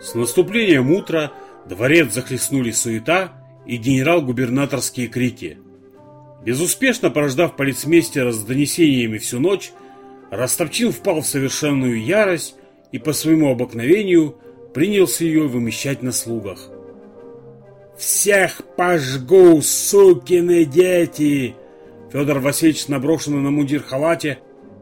С наступлением утра дворец захлестнули суета и генерал-губернаторские крики. Безуспешно порождав полицмейстера с донесениями всю ночь, Ростовчин впал в совершенную ярость и по своему обыкновению принялся ее вымещать на слугах. «Всех пожгу, сукины дети!» Федор Васильевич, наброшенный на мундир халате,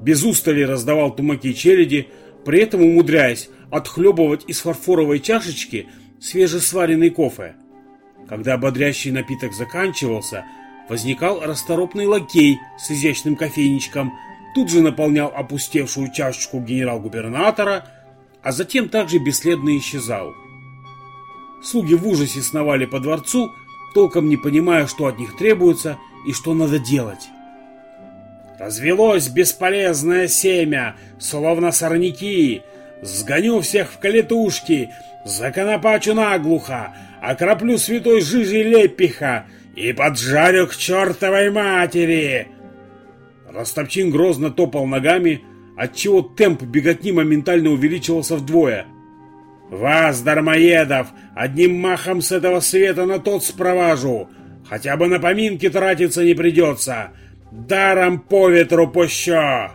без устали раздавал тумаки и череди, при этом умудряясь отхлебывать из фарфоровой чашечки свежесваренный кофе. Когда ободрящий напиток заканчивался, возникал расторопный лакей с изящным кофейничком, тут же наполнял опустевшую чашечку генерал-губернатора, а затем также бесследно исчезал. Слуги в ужасе сновали по дворцу, толком не понимая, что от них требуется и что надо делать. Развелось бесполезное семя, словно сорняки. Сгоню всех в калитушки, законопачу наглухо, окроплю святой жижей лепиха и поджарю к чертовой матери. Ростовчин грозно топал ногами, отчего темп беготни моментально увеличивался вдвое. «Вас, дармоедов, одним махом с этого света на тот спроважу! Хотя бы на поминки тратиться не придется! Даром по ветру пущу!»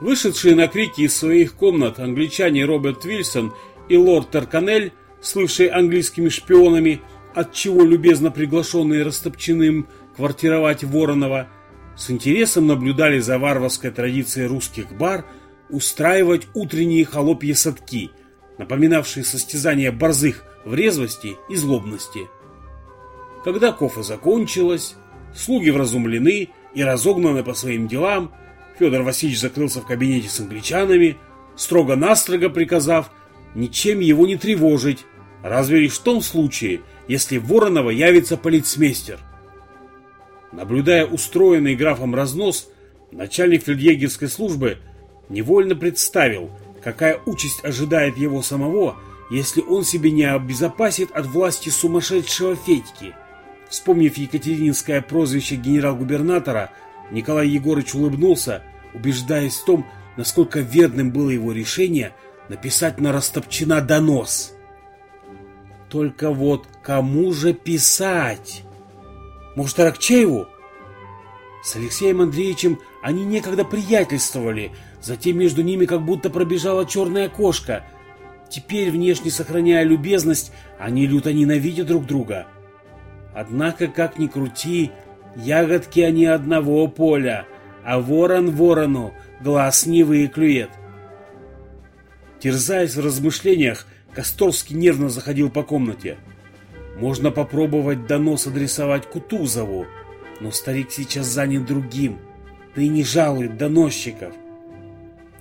Вышедшие на крики из своих комнат англичане Роберт Вильсон и лорд Терканель, слывшие английскими шпионами, от чего любезно приглашенные Растопчиным квартировать Воронова, с интересом наблюдали за варварской традицией русских бар устраивать утренние холопья садки, напоминавшие состязания борзых в резвости и злобности. Когда кофе закончилось, слуги вразумлены и разогнаны по своим делам, Федор Васильевич закрылся в кабинете с англичанами, строго-настрого приказав ничем его не тревожить, разве лишь в том случае, если Воронова явится полицмейстер. Наблюдая устроенный графом разнос, начальник фельдъегерской службы невольно представил, какая участь ожидает его самого, если он себе не обезопасит от власти сумасшедшего Федьки. Вспомнив екатерининское прозвище генерал-губернатора, Николай Егорыч улыбнулся, убеждаясь в том, насколько верным было его решение написать на Растопчина донос. Только вот кому же писать? Может, Аракчееву? С Алексеем Андреевичем они некогда приятельствовали, затем между ними как будто пробежала черная кошка. Теперь, внешне сохраняя любезность, они люто ненавидят друг друга. Однако, как ни крути, ягодки они одного поля, а ворон ворону глаз не выклюет. Терзаясь в размышлениях, Косторский нервно заходил по комнате. Можно попробовать донос адресовать Кутузову, но старик сейчас занят другим, да и не жалует доносчиков.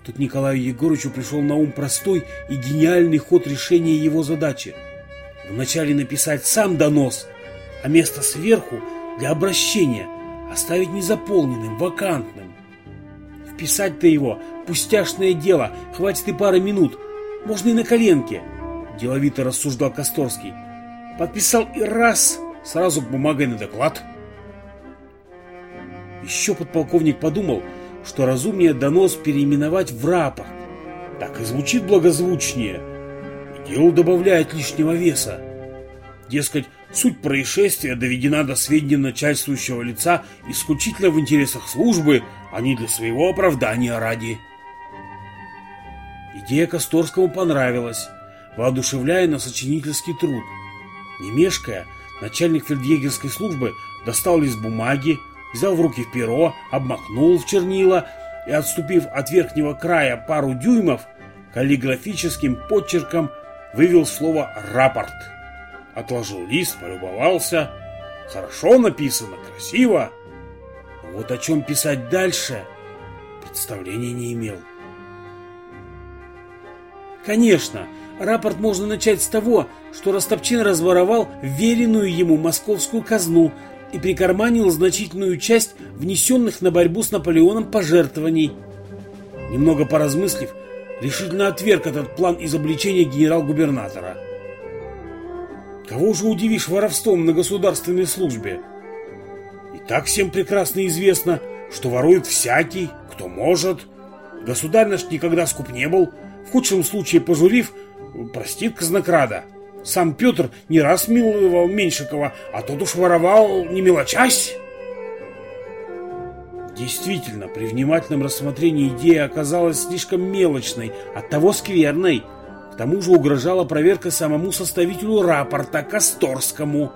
Тут Николаю Егорычу пришел на ум простой и гениальный ход решения его задачи. Вначале написать сам донос – а место сверху для обращения оставить незаполненным, вакантным. Вписать-то его пустяшное дело, хватит и пары минут, можно и на коленке, деловито рассуждал Косторский. Подписал и раз, сразу бумагой на доклад. Еще подполковник подумал, что разумнее донос переименовать в рапорт. Так и звучит благозвучнее. И дело добавляет лишнего веса. Дескать, Суть происшествия доведена до сведения начальствующего лица исключительно в интересах службы, а не для своего оправдания ради. Идея Косторскому понравилась, воодушевляя на сочинительский труд. Не мешкая, начальник фельдъегерской службы достал лист бумаги, взял в руки перо, обмакнул в чернила и, отступив от верхнего края пару дюймов, каллиграфическим подчерком вывел слово «рапорт» отложил лист, полюбовался. Хорошо написано, красиво. Но вот о чем писать дальше, представления не имел. Конечно, рапорт можно начать с того, что Ростопчин разворовал веренную ему московскую казну и прикарманил значительную часть внесенных на борьбу с Наполеоном пожертвований. Немного поразмыслив, решительно отверг этот план изобличения генерал-губернатора – Кого же удивишь воровством на государственной службе? И так всем прекрасно известно, что ворует всякий, кто может. Государь наш никогда скуп не был. В худшем случае, пожурив, простит казнокрада. Сам Петр не раз миловал Меньшикова, а тот уж воровал, не мелочась. Действительно, при внимательном рассмотрении идея оказалась слишком мелочной, оттого скверной. Тому же угрожала проверка самому составителю рапорта Косторскому.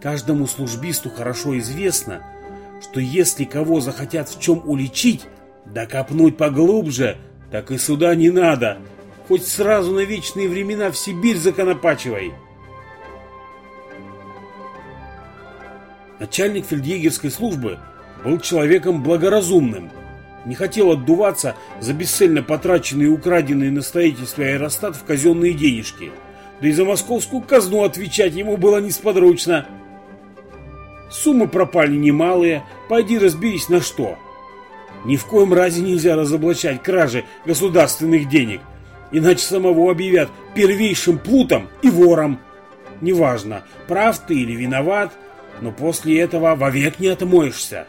Каждому службисту хорошо известно, что если кого захотят в чем уличить, да копнуть поглубже, так и сюда не надо. Хоть сразу на вечные времена в Сибирь законопачивай. Начальник фельдъегерской службы был человеком благоразумным. Не хотел отдуваться за бесцельно потраченные и украденные на строительство аэростат в казенные денежки. Да и за московскую казну отвечать ему было несподручно. Суммы пропали немалые, пойди разберись на что. Ни в коем разе нельзя разоблачать кражи государственных денег, иначе самого объявят первейшим плутом и вором. Неважно, прав ты или виноват, но после этого вовек не отмоешься.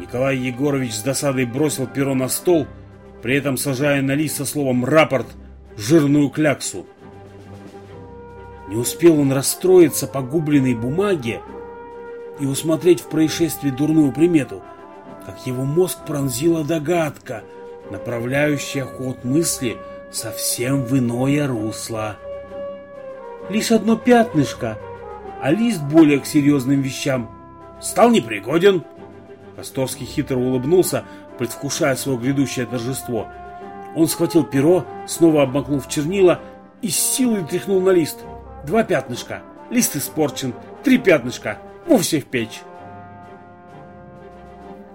Николай Егорович с досадой бросил перо на стол, при этом сажая на лист со словом «рапорт» жирную кляксу. Не успел он расстроиться погубленной бумаге и усмотреть в происшествии дурную примету, как его мозг пронзила догадка, направляющая ход мысли совсем в иное русло. Лишь одно пятнышко, а лист более к серьезным вещам стал непригоден. Косторский хитро улыбнулся, предвкушая свое грядущее торжество. Он схватил перо, снова обмакнул в чернила и с силой тряхнул на лист. Два пятнышка, лист испорчен, три пятнышка, вовсе в печь.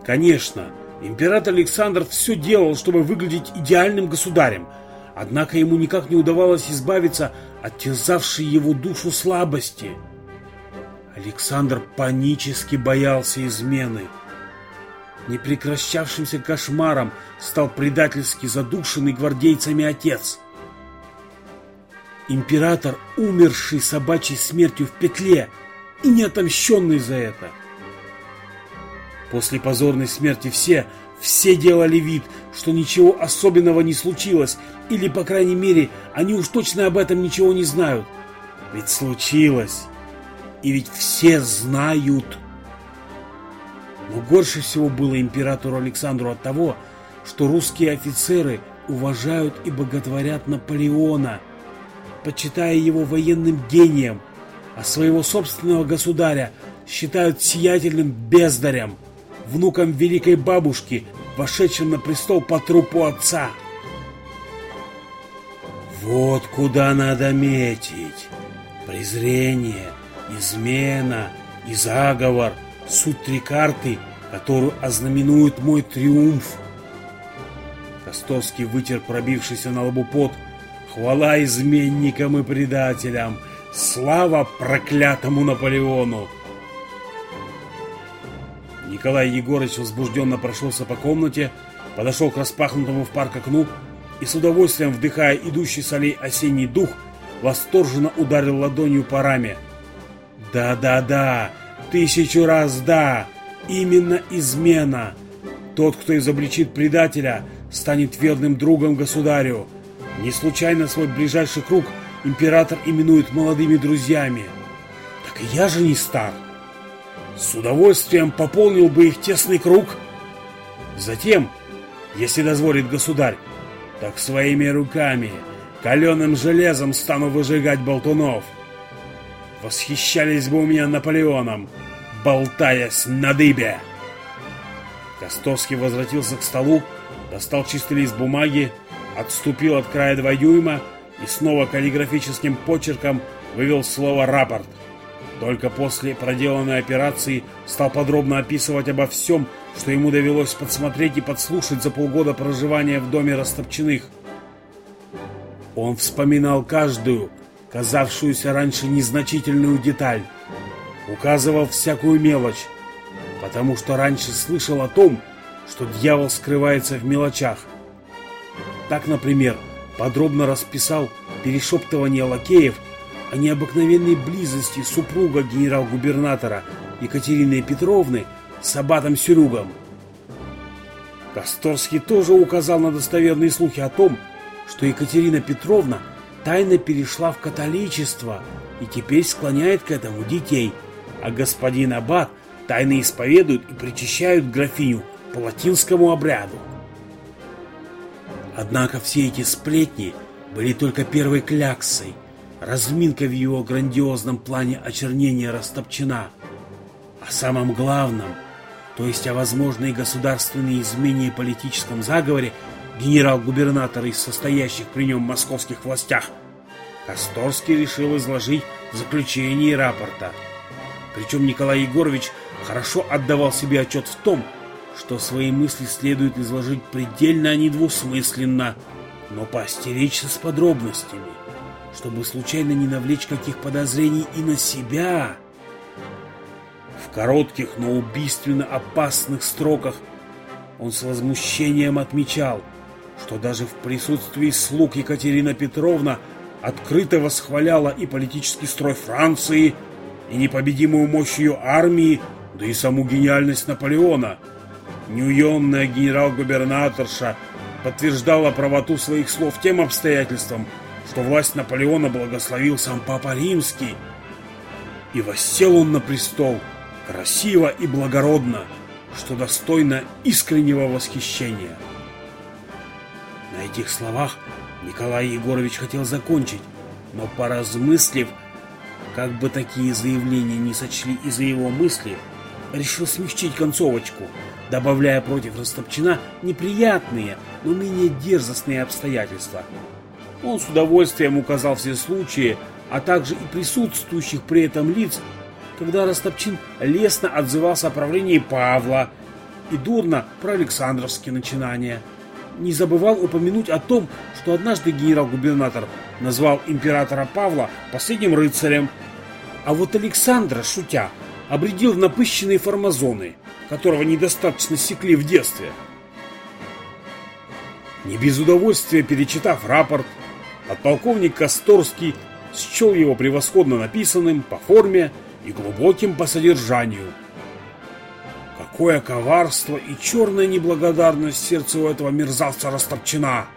Конечно, император Александр все делал, чтобы выглядеть идеальным государем, однако ему никак не удавалось избавиться от терзавшей его душу слабости. Александр панически боялся измены. Непрекращавшимся кошмаром стал предательски задушенный гвардейцами отец. Император, умерший собачьей смертью в петле и не отомщенный за это – После позорной смерти все, все делали вид, что ничего особенного не случилось, или, по крайней мере, они уж точно об этом ничего не знают. Ведь случилось. И ведь все знают. Но горше всего было императору Александру от того, что русские офицеры уважают и боготворят Наполеона, почитая его военным гением, а своего собственного государя считают сиятельным бездарем внуком великой бабушки, вошедшим на престол по трупу отца. Вот куда надо метить. Презрение, измена и заговор — суть три карты, которую ознаменует мой триумф. Костовский вытер пробившийся на лбу пот. Хвала изменникам и предателям! Слава проклятому Наполеону! Николай Егорович возбужденно прошелся по комнате, подошел к распахнутому в парк окну и с удовольствием, вдыхая идущий с аллей осенний дух, восторженно ударил ладонью по раме. «Да-да-да! Тысячу раз да! Именно измена! Тот, кто изобличит предателя, станет верным другом государю. Не случайно свой ближайший круг император именует молодыми друзьями. Так и я же не стар!» с удовольствием пополнил бы их тесный круг. Затем, если дозволит государь, так своими руками, каленым железом стану выжигать болтунов. Восхищались бы у меня Наполеоном, болтаясь на дыбе. Костовский возвратился к столу, достал чистый лист бумаги, отступил от края два дюйма и снова каллиграфическим почерком вывел слово «рапорт». Только после проделанной операции стал подробно описывать обо всем, что ему довелось подсмотреть и подслушать за полгода проживания в доме Растопчиных. Он вспоминал каждую, казавшуюся раньше незначительную деталь, указывал всякую мелочь, потому что раньше слышал о том, что дьявол скрывается в мелочах. Так, например, подробно расписал перешептывание лакеев о необыкновенной близости супруга генерал-губернатора Екатерины Петровны с аббатом Сюрюгом. Косторский тоже указал на достоверные слухи о том, что Екатерина Петровна тайно перешла в католичество и теперь склоняет к этому детей, а господин Аббат тайно исповедует и причащают графиню по латинскому обряду. Однако все эти сплетни были только первой кляксой, разминка в его грандиозном плане очернения растопчена. О самом главном, то есть о возможной государственной измене и политическом заговоре, генерал-губернатор из состоящих при нем московских властях, Косторский решил изложить в заключении рапорта. Причем Николай Егорович хорошо отдавал себе отчет в том, что свои мысли следует изложить предельно, а не двусмысленно, но поостеречься с подробностями, чтобы случайно не навлечь каких подозрений и на себя. В коротких, но убийственно опасных строках он с возмущением отмечал, что даже в присутствии слуг Екатерина Петровна открыто восхваляла и политический строй Франции, и непобедимую мощь ее армии, да и саму гениальность Наполеона – Неуемная генерал-губернаторша подтверждала правоту своих слов тем обстоятельством, что власть Наполеона благословил сам Папа Римский. И воссел он на престол красиво и благородно, что достойно искреннего восхищения. На этих словах Николай Егорович хотел закончить, но поразмыслив, как бы такие заявления не сочли из-за его мысли, решил смягчить концовочку – добавляя против Растопчина неприятные, но менее дерзостные обстоятельства. Он с удовольствием указал все случаи, а также и присутствующих при этом лиц, когда Растопчин лестно отзывался о правлении Павла и дурно про Александровские начинания. Не забывал упомянуть о том, что однажды генерал-губернатор назвал императора Павла последним рыцарем, а вот Александра, шутя, обредил в напыщенные формазоны – которого недостаточно секли в детстве. Не без удовольствия перечитав рапорт, подполковник Косторский счел его превосходно написанным по форме и глубоким по содержанию. Какое коварство и черная неблагодарность сердца у этого мерзавца растопчена!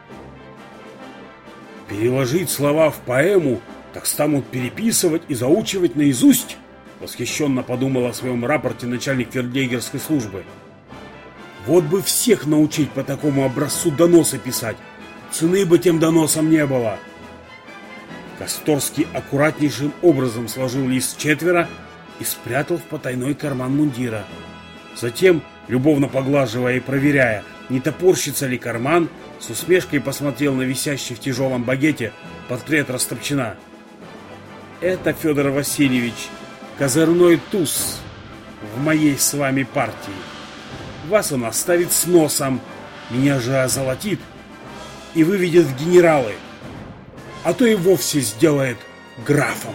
Переложить слова в поэму, так станут переписывать и заучивать наизусть? Восхищенно подумал о своем рапорте начальник фельдъегерской службы. Вот бы всех научить по такому образцу доносы писать. Цены бы тем доносам не было. Косторский аккуратнейшим образом сложил лист четверо и спрятал в потайной карман мундира. Затем, любовно поглаживая и проверяя, не топорщится ли карман, с усмешкой посмотрел на висящий в тяжелом багете портрет Растопчина. «Это, Федор Васильевич, козырной туз в моей с вами партии. Вас он оставит с носом, меня же озолотит и выведет в генералы, а то и вовсе сделает графом.